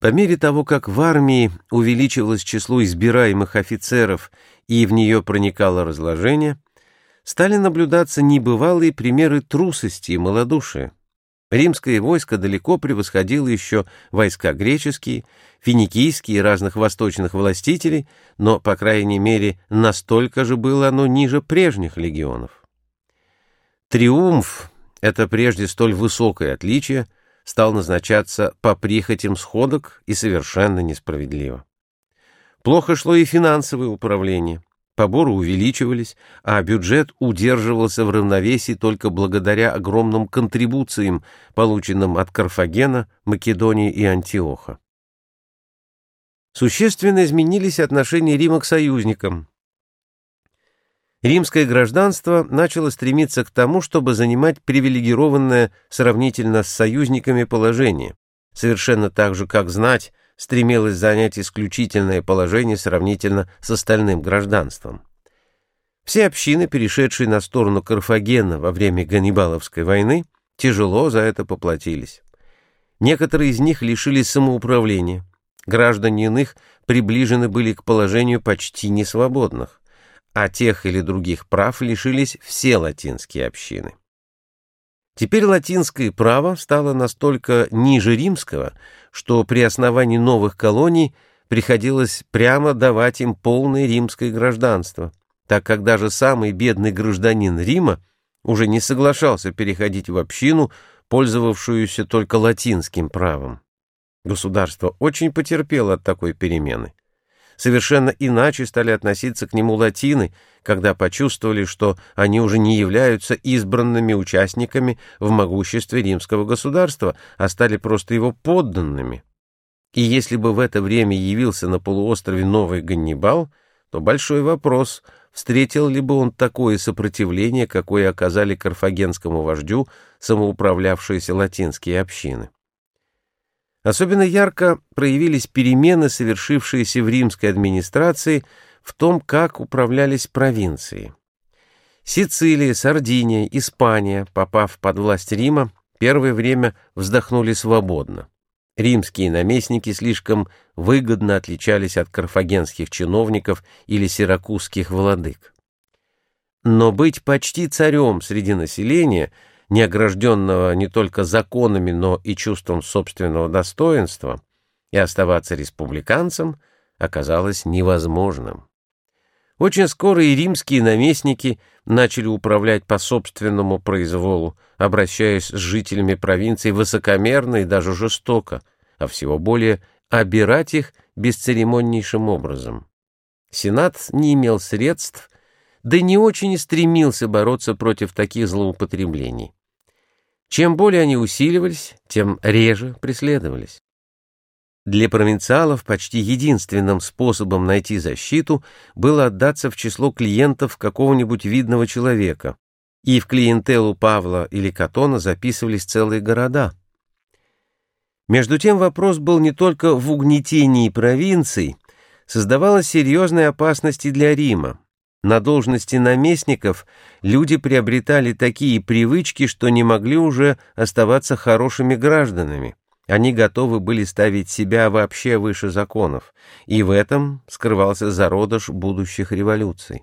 По мере того, как в армии увеличивалось число избираемых офицеров и в нее проникало разложение, стали наблюдаться небывалые примеры трусости и малодушия. Римское войско далеко превосходило еще войска греческие, финикийские и разных восточных властителей, но, по крайней мере, настолько же было оно ниже прежних легионов. Триумф — это прежде столь высокое отличие — стал назначаться по прихотям сходок и совершенно несправедливо. Плохо шло и финансовое управление. Поборы увеличивались, а бюджет удерживался в равновесии только благодаря огромным контрибуциям, полученным от Карфагена, Македонии и Антиоха. Существенно изменились отношения Рима к союзникам. Римское гражданство начало стремиться к тому, чтобы занимать привилегированное сравнительно с союзниками положение, совершенно так же, как знать стремилась занять исключительное положение сравнительно с остальным гражданством. Все общины, перешедшие на сторону Карфагена во время Ганнибаловской войны, тяжело за это поплатились. Некоторые из них лишились самоуправления, граждане иных приближены были к положению почти несвободных а тех или других прав лишились все латинские общины. Теперь латинское право стало настолько ниже римского, что при основании новых колоний приходилось прямо давать им полное римское гражданство, так как даже самый бедный гражданин Рима уже не соглашался переходить в общину, пользовавшуюся только латинским правом. Государство очень потерпело от такой перемены. Совершенно иначе стали относиться к нему латины, когда почувствовали, что они уже не являются избранными участниками в могуществе римского государства, а стали просто его подданными. И если бы в это время явился на полуострове новый Ганнибал, то большой вопрос, встретил ли бы он такое сопротивление, какое оказали карфагенскому вождю самоуправлявшиеся латинские общины. Особенно ярко проявились перемены, совершившиеся в римской администрации, в том, как управлялись провинции. Сицилия, Сардиния, Испания, попав под власть Рима, первое время вздохнули свободно. Римские наместники слишком выгодно отличались от карфагенских чиновников или сиракузских владык. Но быть почти царем среди населения – не не только законами, но и чувством собственного достоинства, и оставаться республиканцем оказалось невозможным. Очень скоро и римские наместники начали управлять по собственному произволу, обращаясь с жителями провинции высокомерно и даже жестоко, а всего более обирать их бесцеремоннейшим образом. Сенат не имел средств, да не очень и стремился бороться против таких злоупотреблений. Чем более они усиливались, тем реже преследовались. Для провинциалов почти единственным способом найти защиту было отдаться в число клиентов какого-нибудь видного человека, и в клиентелу Павла или Катона записывались целые города. Между тем вопрос был не только в угнетении провинций, создавалась серьезная опасность и для Рима. На должности наместников люди приобретали такие привычки, что не могли уже оставаться хорошими гражданами. Они готовы были ставить себя вообще выше законов, и в этом скрывался зародыш будущих революций.